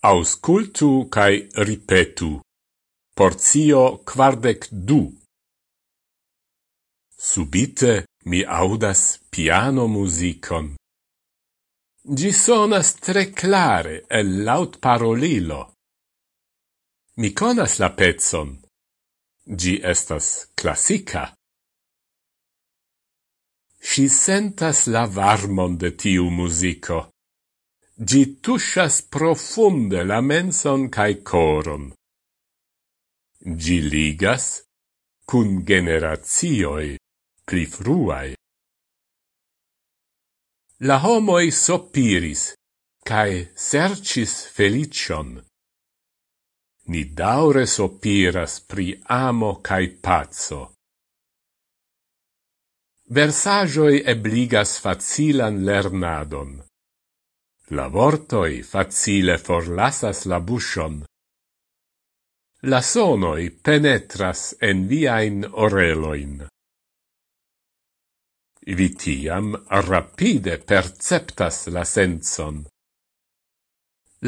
Auscultu cae ripetu. Porzio quardec du. Subite mi audas piano musicon. Gi sonas tre clare e laut parolilo. Mi conas la pezzon. Gi estas classica. Si sentas la varmon de tiu musico gi tushas profunde la menson cae coron. Gi ligas cun generatioi pli fruai. La homoi sopiris, cae sercis felicion. Ni daure sopiras pri amo cae pazzo. Versagioi ebligas facilan lernadon. La vortoi facile forlasas la bushon. La sonoi penetras en viain oreloin. Vitiam rapide perceptas la senson.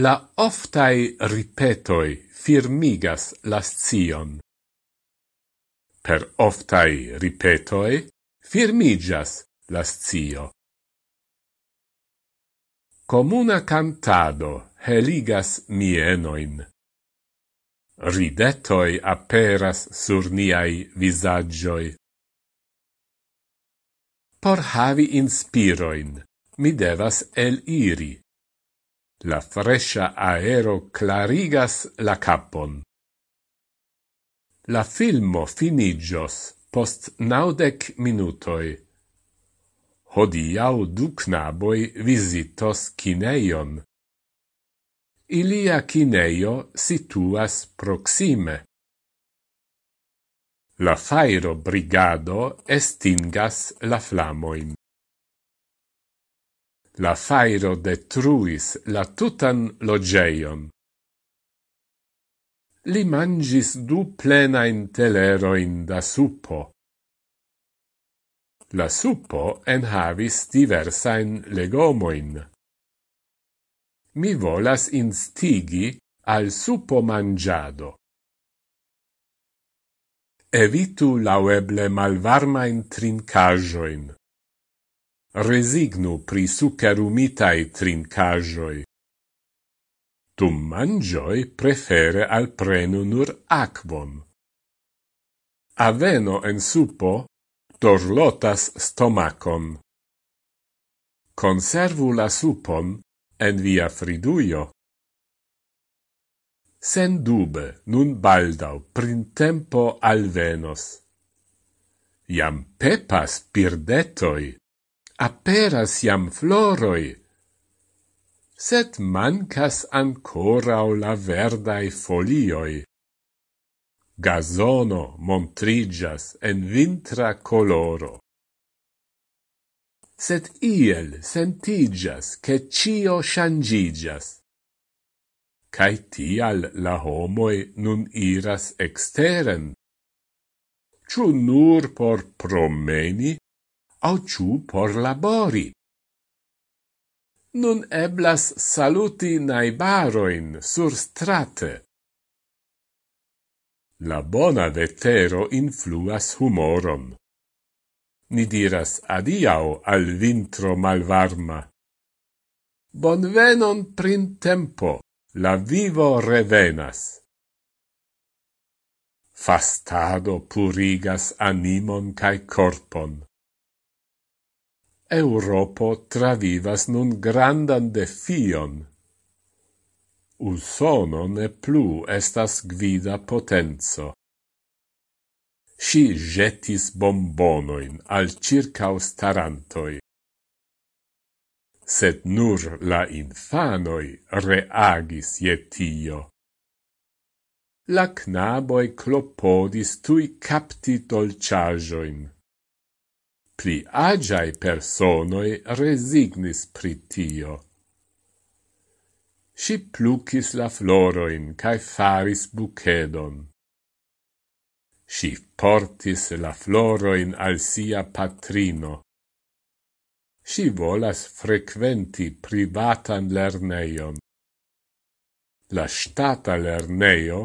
La oftai ripetoi firmigas la scion. Per oftai ripetoi firmigas la scio. Comuna cantado heligas mienoin. Ridetoi aperas sur niai visagioi. Por havi inspiroin, mi devas el iri. La fresha aero clarigas la capon. La filmo finigios post naudec minutoi. Hodiau du knaboi visitos kineion. Ilia kineio situas proxime. La fairo brigado estingas la flamoin. La fairo detruis la tutan logeion. Li mangis du plenain teleroin da suppo La suppo en havis diversain legomoin. Mi volas instigi al suppo mangiado. Evitu laueble malvarmain trincajoin. Resignu pri succarumitae trincajoi. Tum mangioi prefere al prenu nur aquon. Aveno en suppo dorlotas stomacon. Conservu la supon en via friduio. Sen dube, nun baldau, printempo alvenos. Iam pepas pirdetoi, aperas iam floroi, set mancas ancora la verdai folioi. Gazono montrigas en vintra coloro. Sed iel sentigas che cio shangigas. Cai tial la homoi nun iras exteren. Ciu nur por promeni, au ciu por labori. Nun eblas saluti naibaroin sur strate La bona vetero influas humoron. Ni diras adiau al vintro malvarma. Bonvenon prin tempo, la vivo revenas. Fastado purigas animon cae corpon. Europo travivas nun grandan defion Usono ne plu estas gvida potenzo. Si jetis bombonoin al circaus starantoi. Sed nur la infanoi reagis je tio. La knaboi clopodis tui capti dolciajoin. Pli agiai personoi resignis pritio. Si plucis la floroin, cae faris bucedon. Si portis la floroin al sia patrino. Si volas frequenti privatan lerneion. La stata lerneio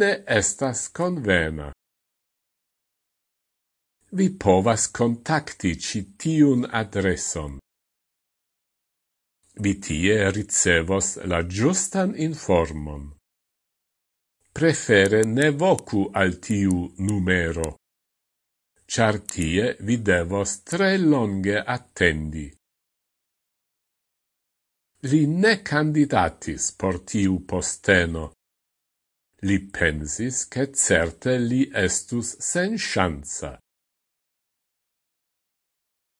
ne estas convena. Vi povas contacti citiun adreson vi tie ricevos la giustan informon. Prefere ne vocu al tiu numero, char tie vi devos tre longe attendi. Li ne candidatis por tiu posteno. Li pensis che certe li estus sen chanza.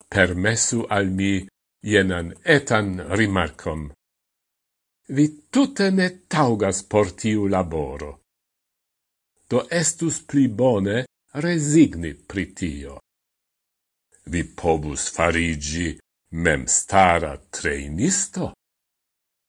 Permessu al mi jenan etan rimarcom. Vi tutte ne taugas por tiu laboro. Do estus pli bone resigni pri tio. Vi povus farigi memstara treinisto?